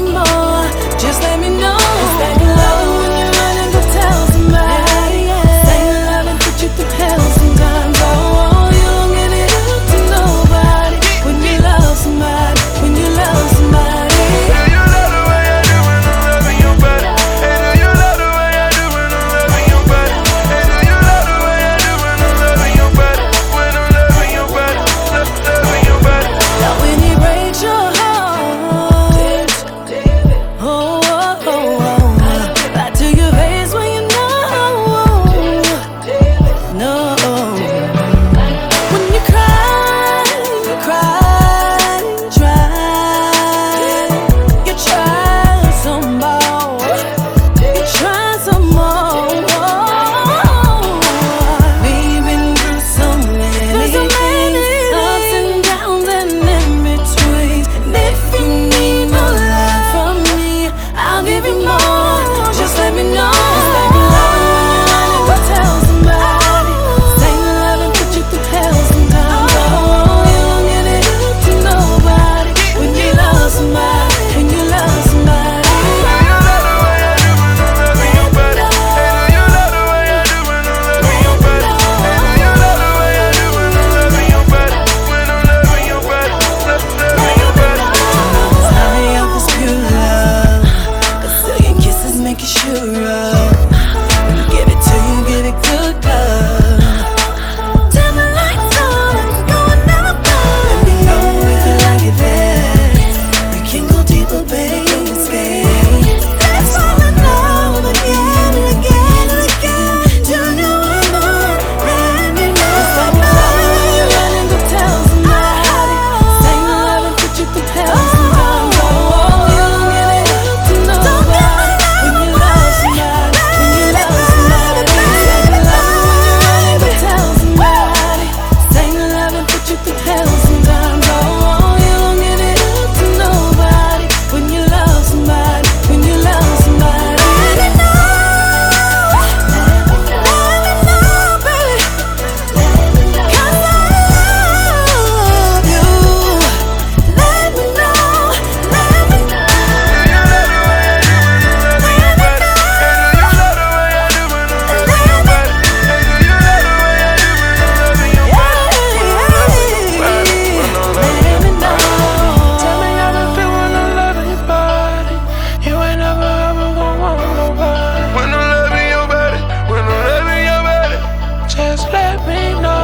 more. Just let me know. I no